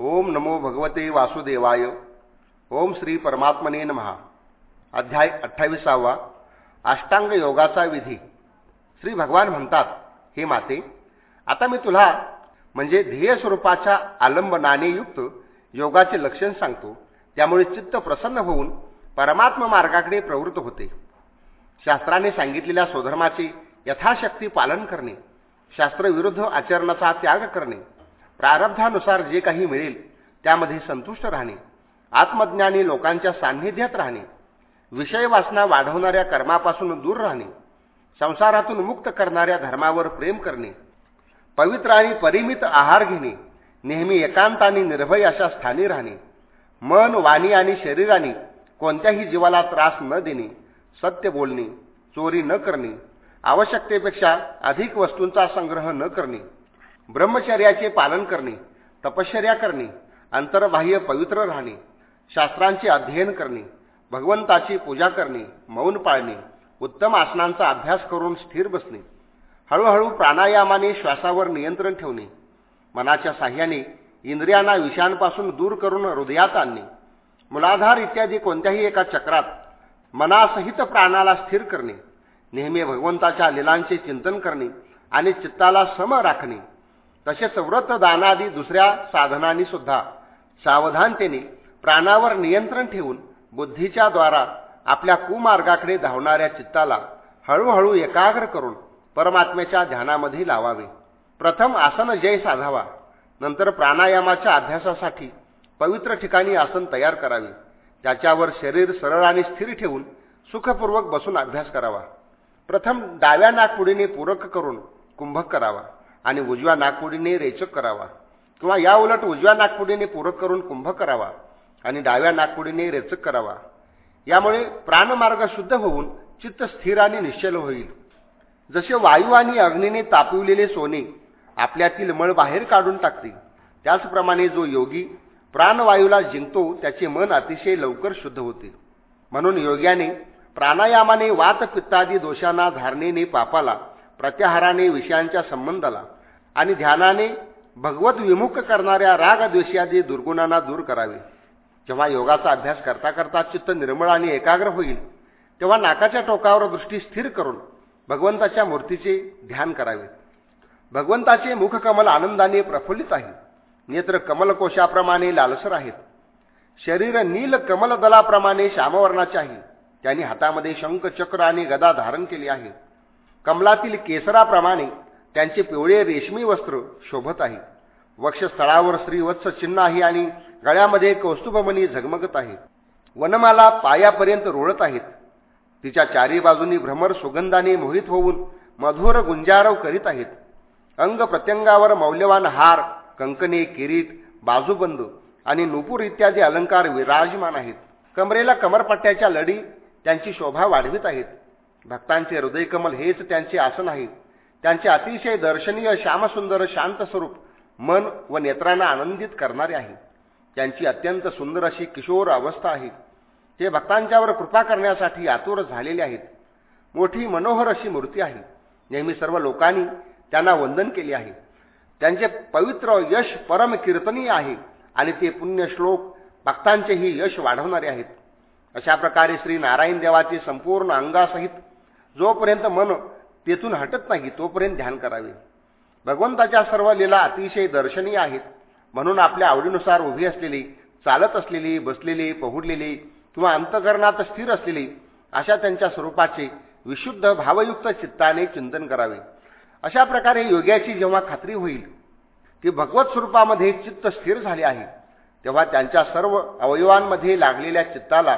ओम नमो भगवते वासुदेवाय. ओम श्री परमात्मने महा अध्याय अठ्ठावीसावा. अष्टांग योगाचा विधी. श्री भगवान म्हणतात हे माते आता मी तुला म्हणजे ध्येय स्वरूपाच्या आलंबनाने युक्त योगाचे लक्षण सांगतो. त्यामुळे चित्त प्रसन्न होऊन परमात्म मार्गाकडे प्रवृत्त होते. शास्त्राने सांगितलेल्या स्वधर्माचे यथाशक्ती पालन करणे शास्त्रविरुद्ध आचरणाचा त्याग करणे प्रारब्धानुसार जे काही मिळेल त्यामध्ये संतुष्ट राहणे आत्मज्ञानी लोकांच्या सान्निध्यात राहणे विषय वासना वाढवणाऱ्या कर्मापासून दूर राहणे संसारातून मुक्त करणाऱ्या धर्मावर प्रेम करणे पवित्र आणि परिमित आहार घेणे नेहमी एकांत आणि निर्भय अशा स्थानी राहणे मन वाणी आणि शरीराने कोणत्याही जीवाला त्रास न देणे सत्य बोलणे चोरी न करणे आवश्यकतेपेक्षा अधिक वस्तूंचा संग्रह न करणे ब्रह्मचर्याचे पालन करणे तपश्चर्या करणे अंतर्बाह्य पवित्र राहणे शास्त्रांचे अध्ययन करणे भगवंताची पूजा करणे मौन पाळणे उत्तम आसनांचा अभ्यास करून स्थिर बसणे हळूहळू प्राणायामाने श्वासावर नियंत्रण ठेवणे मनाच्या साह्याने इंद्रियांना विषयांपासून दूर करून हृदयात आणणे मुलाधार इत्यादी कोणत्याही एका चक्रात मनासहित प्राणाला स्थिर करणे नेहमी भगवंताच्या लिलांचे चिंतन करणे आणि चित्ताला सम राखणे. तसेच व्रत दानादी दुसऱ्या साधनांनी सुद्धा सावधानतेने प्राणावर नियंत्रण ठेवून बुद्धीच्या द्वारा आपल्या कुमार्गाकडे धावणाऱ्या चित्ताला हळूहळू एकाग्र करून परमात्म्याच्या ध्यानामध्ये लावावे. प्रथम आसन जय साधावा. नंतर प्राणायामाच्या अभ्यासासाठी पवित्र ठिकाणी आसन तयार करावे. त्याच्यावर शरीर सरळ आणि स्थिर ठेवून सुखपूर्वक बसून अभ्यास करावा. प्रथम डाव्या नागपुडीने पूरक करून कुंभक करावा. आणि उजव्या नागपुडीने रेचक करावा. किंवा या उलट उजव्या नागपुडीने पूरक करून कुंभ करावा आणि डाव्या नागपुडीने रेचक करावा. यामुळे प्राणमार्ग शुद्ध होऊन चित्त स्थिर आणि निश्चल होईल. जसे वायू आणि अग्नीने तापविलेले सोने आपल्यातील मळ बाहेर काढून टाकते त्याचप्रमाणे जो योगी प्राणवायूला जिंकतो त्याचे मन अतिशय लवकर शुद्ध होते. म्हणून योग्याने प्राणायामाने वात पित्तादी दोषांना धारणेने पापाला प्रत्याहाराने विषयांच्या संबंधाला आणि ध्यानाने भगवत विमुख करणाऱ्या राग द्वेषादी दुर्गुणांना दूर करावे. जेव्हा योगाचा अभ्यास करता करता चित्त निर्मळ आणि एकाग्र होईल तेव्हा नाकाच्या टोकावर दृष्टी स्थिर करून भगवंताच्या मूर्तीचे ध्यान करावे. भगवंताचे मुखकमल आनंदाने प्रफुल्लित आहे. नेत्र कमलकोशाप्रमाणे लालसर आहेत. शरीर नील कमलदलाप्रमाणे श्यामवर्णाचे आहे. त्यांनी हातामध्ये शंख चक्र आणि गदा धारण केली आहे. कमलातील केसराप्रमाणे त्यांचे पिवळे रेशमी वस्त्र शोभत आहे. वक्षस्थळावर श्रीवत्स चिन्ह आहे आणि गळ्यामध्ये कौस्तुभमणी झगमगत आहे. वनमाला पायापर्यंत रोळत आहेत. तिच्या चारी बाजूनी भ्रमर सुगंधाने मोहित होऊन मधुर गुंजारव करीत आहेत. अंग प्रत्यंगावर मौल्यवान हार कंकणे किरीट बाजूबंद आणि नुपूर इत्यादी अलंकार विराजमान आहेत. कमरेला कमरपट्ट्याच्या लढी त्यांची शोभा वाढवित आहेत. भक्तांचे हृदयकमल हेच त्यांचे आसन आहे. त्यांचे अतिशय दर्शनीय श्यामसुंदर शांत स्वरूप मन व नेत्रांना आनंदित करणारे आहे. त्यांची अत्यंत सुंदर अशी किशोर अवस्था आहे. ते भक्तांच्यावर कृपा करण्यासाठी आतुर झालेले आहेत. मोठी मनोहर अशी मूर्ती आहे. नेहमी सर्व लोकांनी त्यांना वंदन केले आहे. त्यांचे पवित्र यश परम कीर्तनीय आहे आणि ते पुण्य श्लोक भक्तांचेही यश वाढवणारे आहेत. अशा प्रकारे श्री नारायण देवाचे संपूर्ण अंगासहित जोपर्यंत मन तेथून हटत नाही तोपर्यंत ध्यान करावे. भगवंताच्या सर्व लीला अतिशय दर्शनीय आहेत. म्हणून आपल्या आवडीनुसार उभी असलेली चालत असलेली बसलेली पहुडलेली किंवा अंतकरणात स्थिर असलेली अशा त्यांच्या स्वरूपाचे विशुद्ध भावयुक्त चित्ताने चिंतन करावे. अशा प्रकारे योग्याची जेव्हा खात्री होईल की भगवत स्वरूपामध्ये चित्त स्थिर झाले आहे तेव्हा त्यांच्या सर्व अवयवांमध्ये लागलेल्या चित्ताला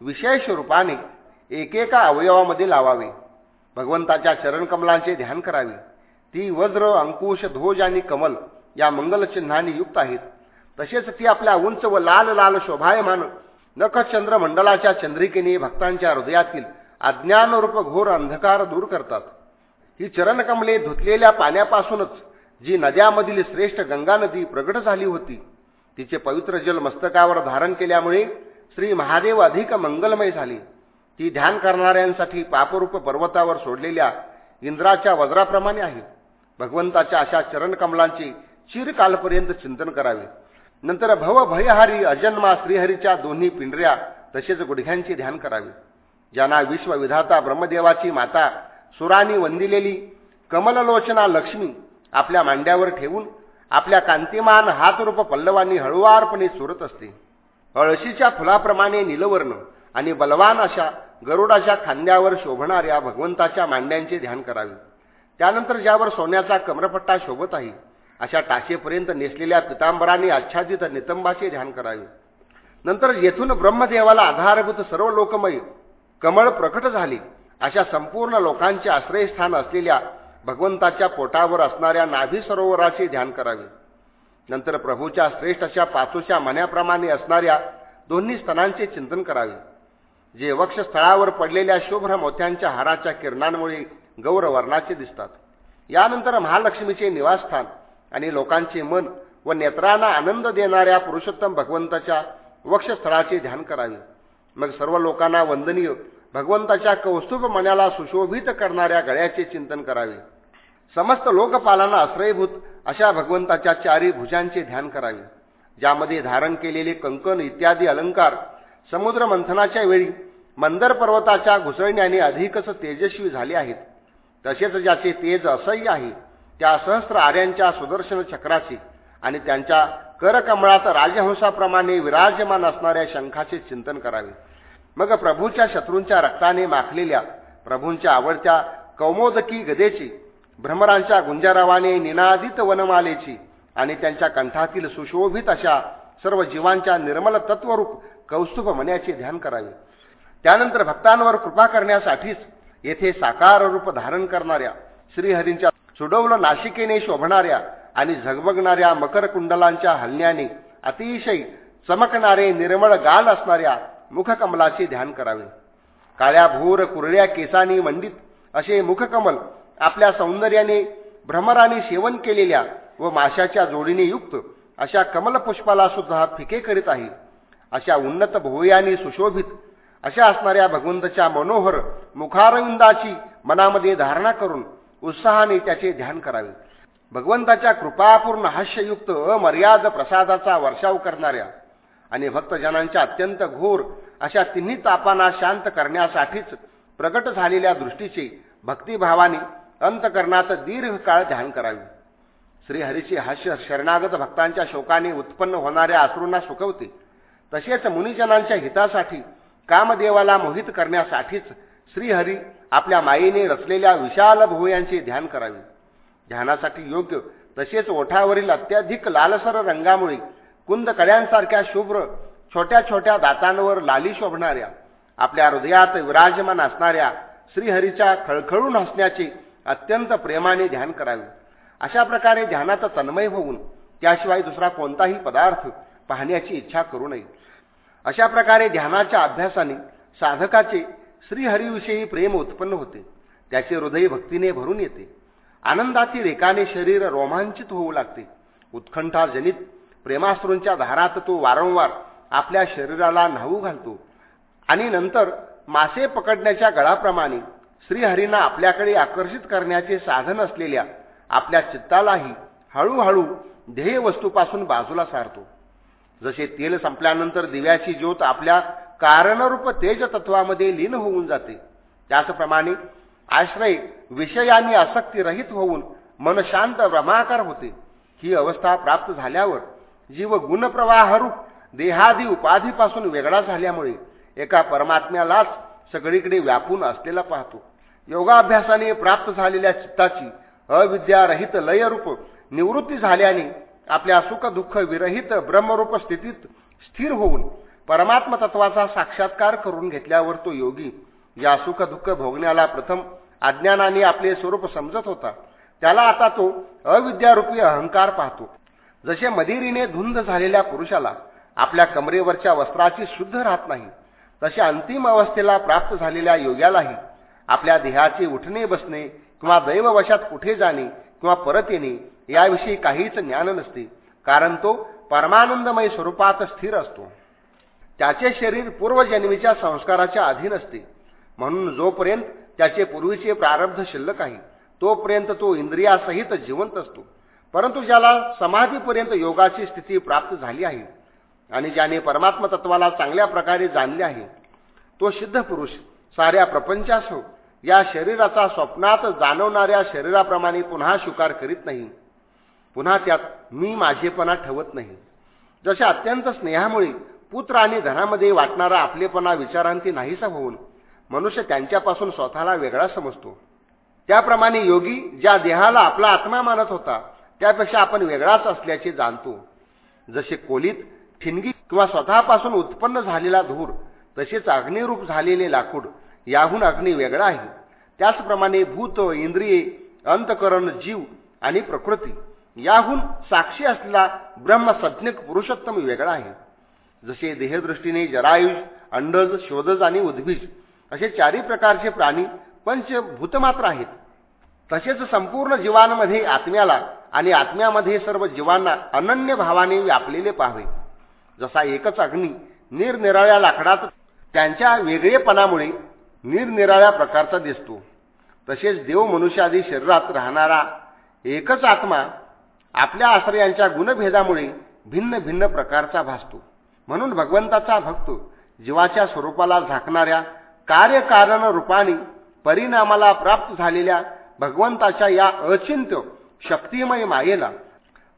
विशेष रूपाने एकेका अवयवामध्ये लावावे. भगवंताच्या चरणकमलांचे ध्यान करावे. ती वज्र अंकुश ध्वज आणि कमल या मंगलचिन्हांनी युक्त आहेत. तसेच ती आपल्या उंच व लाल लाल शोभायमान नखचंद्र मंडलाच्या चंद्रिकेने भक्तांच्या हृदयातील अज्ञानरूप घोर अंधकार दूर करतात. ही चरणकमले धुतलेल्या पाण्यापासूनच जी नद्यामधील श्रेष्ठ गंगा नदी प्रगट झाली होती तिचे पवित्र जल मस्तकावर धारण केल्यामुळे श्री महादेव अधिक मंगलमय झाले. ती ध्यान करणाऱ्यांसाठी पापरूप पर्वतावर सोडलेल्या इंद्राच्या वज्राप्रमाणे आहे. भगवंताच्या अशा चरणकमलांची चिरकालपर्यंत चिंतन करावे. नंतर भव भयहारी अजन्मा श्रीहरीच्या दोन्ही पिंढऱ्या तसेच गुडघ्यांचे ध्यान करावे. ज्यांना विश्वविधाता ब्रह्मदेवाची माता सुरानी वंदिलेली कमललोचना लक्ष्मी आपल्या मांड्यावर ठेवून आपल्या कांतिमान हातरूप पल्लवांनी हळुवारपणे सुरत असते. अळशीच्या फुलाप्रमाणे निलवर्ण आणि बलवान अशा गरुडाच्या खांद्यावर शोभणाऱ्या भगवंताच्या मांड्यांचे ध्यान करावे. त्यानंतर ज्यावर सोन्याचा कमरपट्टा शोभत आहे अशा टाशेपर्यंत नेसलेल्या पितांबराने आच्छादित नितंबाचे ध्यान करावे. नंतर येथून ब्रह्मदेवाला आधारभूत सर्व लोकमय कमळ प्रकट झाले अशा संपूर्ण लोकांचे आश्रयस्थान असलेल्या भगवंताच्या पोटावर असणाऱ्या नाभी सरोवराचे ध्यान करावे. नंतर प्रभूच्या श्रेष्ठ अशा पाचूच्या मण्याप्रमाणे असणाऱ्या दोन्ही स्तनांचे चिंतन करावे. जे वक्षस्थळावर पडलेल्या शुभ्र मोत्यांच्या हाराच्या किरणांमुळे गौरवर्णाचे दिसतात. यानंतर महालक्ष्मीचे निवासस्थान आणि लोकांचे मन व नेत्रांना आनंद देणाऱ्या पुरुषोत्तम भगवंताच्या वक्षस्थळाचे ध्यान करावे. मग सर्व लोकांना वंदनीय भगवंताच्या कौस्तुभ मनाला सुशोभित करणाऱ्या गळ्याचे चिंतन करावे. समस्त लोकपालांना आश्रयभूत अशा भगवंताच्या चारी भुजांचे ध्यान करावे. ज्यामध्ये धारण केलेले कंकण इत्यादी अलंकार समुद्र मंथनाच्या वेळी मंदर पर्वताच्या घुसळण्याने अधिकच तेजस्वी झाले आहेत. तसेच ज्याचे तेज असह्य आहे त्या सहस्त्र आर्यांच्या सुदर्शन चक्राचे आणि त्यांच्या करकमळात राजहंसाप्रमाणे विराजमान असणाऱ्या शंखाचे चिंतन करावे. मग प्रभूच्या शत्रूंच्या रक्ताने माखलेल्या प्रभूंच्या आवडत्या कौमोदकी गदेची भ्रमरांच्या गुंजारावाने निनादित वनमालेची आणि त्यांच्या कंठातील सुशोभित अशा सर्व जीवांच्या निर्मल तत्वरूप कौस्तुभ मण्याचे ध्यान करावे. त्यानंतर भक्तांवर कृपा करण्यासाठीच येथे साकार रूप धारण करणाऱ्या श्रीहरींच्या सुडवलं नाशिकेने शोभणाऱ्या आणि झगमगणाऱ्या मकर कुंडलांच्या हलण्याने अतिशय चमकणारे निर्मळ गाल असणाऱ्या मुखकमलाचे ध्यान करावे. काळ्या भोर कुरड्या केसांनी मंडित असे मुखकमल आपल्या सौंदर्याने भ्रमराने सेवन केलेल्या व माशाच्या जोडीने युक्त अशा कमलपुष्पाला सुद्धा फिके करीत आहे. अशा उन्नत भुवयानी सुशोभित अशा असणाऱ्या भगवंताच्या मनोहर मुखारविंदाची मनामध्ये धारणा करून उत्साहाने त्याचे ध्यान करावे. भगवंताच्या कृपापूर्ण हास्ययुक्त अमर्याद प्रसादाचा वर्षाव करणाऱ्या आणि भक्तजनांच्या अत्यंत घोर अशा तिन्ही तापांना शांत करण्यासाठीच प्रगट झालेल्या दृष्टीचे भक्तिभावाने अंतकरणात दीर्घकाळ ध्यान करावे. श्रीहरीचे हास्य शरणागत भक्तांच्या शोकाने उत्पन्न होणाऱ्या अश्रूंना सुखवते. तसेच मुनिजनांच्या हितासाठी कामदेवाला मोहित करण्यासाठीच श्रीहरी आपल्या मायेने रचलेल्या विशाल भुवयांचे ध्यान करावे. ध्यानासाठी योग्य तसेच ओठावरील अत्याधिक लालसर रंगामुळे कुंद कड्यांसारख्या शुभ्र छोट्या छोट्या दातांवर लाली शोभणाऱ्या आपल्या हृदयात विराजमान असणाऱ्या श्रीहरीच्या खळखळून हसण्याचे अत्यंत प्रेमाने ध्यान करावे. अशा प्रकारे ध्यानात तन्मय होऊन त्याशिवाय दुसरा कोणताही पदार्थ पाहण्याची इच्छा करू नये. अशा प्रकारे ध्यानाच्या अभ्यासाने साधकाचे श्रीहरीविषयी प्रेम उत्पन्न होते. त्याचे हृदय भक्तीने भरून येते. आनंदातील रेखाने शरीर रोमांचित होऊ लागते. उत्खंठाजनित प्रेमास्त्रूंच्या धारात तो वारंवार आपल्या शरीराला न्हावू घालतो. आणि नंतर मासे पकडण्याच्या गळाप्रमाणे श्रीहरींना आपल्याकडे आकर्षित करण्याचे साधन असलेल्या आपल्या चित्तालाही हळूहळू ध्येय वस्तूपासून बाजूला सारतो. जसे तेल संपल्यानंतर दिव्याची ज्योत आपल्या कारणरूप तेज तत्वामध्ये लीन होऊन जाते. त्याचप्रमाणे आश्रय विषयांनी आसक्तीरहित होऊन मन शांत रमाकार होते. ही अवस्था प्राप्त झाल्यावर जीव गुणप्रवाहरूप देहादी उपाधीपासून वेगळा झाल्यामुळे एका परमात्म्यालाच सगळीकडे व्यापून असलेला पाहतो. योगाभ्यासाने प्राप्त झालेल्या चित्ताची अविद्यारहित लयरूप निवृत्ती झाल्याने आपल्या सुख दुःख विरहित ब्रह्मरूप स्थितीत स्थिर होऊन परमात्म तत्वाचा साक्षात्कार करून घेतल्यावर तो योगी या सुख दुःख भोगण्याला प्रथम अज्ञानाने आपले स्वरूप समजत होता. त्याला आता तो अविद्यारूपी अहंकार पाहतो. जसे मदिरीने धुंद झालेल्या पुरुषाला आपल्या कमरेवरच्या वस्त्राची शुद्ध राहत नाही तसे अंतिम अवस्थेला प्राप्त झालेल्या योग्यालाही आपल्या देहाचे उठणे बसणे किंवा दैववशात कुठे जाणे किंवा परत येणे याविषयी काहीच ज्ञान नसते कारण तो परमानंदमय स्वरूपात स्थिर असतो. त्याचे शरीर पूर्वजन्मीच्या संस्काराच्या अधीन असते. म्हणून जोपर्यंत त्याचे पूर्वीचे प्रारब्ध शिल्लक आहे तोपर्यंत तो इंद्रियासहित जिवंत असतो. परंतु ज्याला समाधीपर्यंत योगाची स्थिती प्राप्त झाली आहे आणि ज्याने परमात्म तत्वाला चांगल्या प्रकारे जाणले आहे तो सिद्ध पुरुष साऱ्या प्रपंचासह या शरीराचा स्वप्नात जाणवणाऱ्या शरीराप्रमाणे पुन्हा स्वीकार करीत नाही. पुन्हा त्यात मी माझेपणा ठेवत नाही. जशा अत्यंत स्नेहामुळे पुत्र आणि धनामध्ये वाटणारा आपलेपणा विचारांती नाहीसा होऊन मनुष्य त्यांच्यापासून स्वतःला वेगळा समजतो. त्याप्रमाणे योगी ज्या देहाला आपला आत्मा मानत होता त्यापेक्षा आपण वेगळाच असल्याचे जाणतो. जसे कोलीत ठिणगी किंवा स्वतःपासून उत्पन्न झालेला धूर तसेच अग्निरूप झालेले लाकूड याहून अग्नी वेगळा आहे. त्याचप्रमाणे भूत इंद्रिये अंतकरण जीव आणि प्रकृती याहून साक्षी असलेला ब्रह्मसज्ञक पुरुषोत्तम वेगळा आहे. जसे देहदृष्टीने जरायुज अंडज शोधज आणि उद्भीज असे चारही प्रकारचे प्राणी पंचभूतमात्र आहेत. तसेच संपूर्ण जीवांमध्ये आत्म्याला आणि आत्म्यामध्ये सर्व जीवांना अनन्य भावाने व्यापलेले पाहावे. जसा एकच अग्नी निरनिराळ्या लाकडात त्यांच्या वेगळेपणामुळे निरनिराळ्या प्रकारचा दिसतो. तसेच देव मनुष्यादी शरीरात राहणारा एकच आत्मा आपल्या आश्रयांच्या गुणभेदामुळे भिन्न भिन्न प्रकारचा भासतो. म्हणून भगवंताचा भक्त जीवाच्या स्वरूपाला झाकणाऱ्या कार्यकारण रूपाने परिणामाला प्राप्त झालेल्या भगवंताच्या या अचिंत्य शक्तिमय मायेला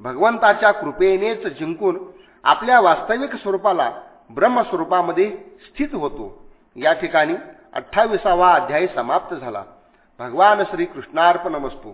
भगवंताच्या कृपेनेच जिंकून आपल्या वास्तविक स्वरूपाला ब्रह्मस्वरूपामध्ये स्थित होतो. या ठिकाणी अठ्ठावीसावा अध्याय समाप्त झाला. भगवान श्रीकृष्णार्पण वस्तू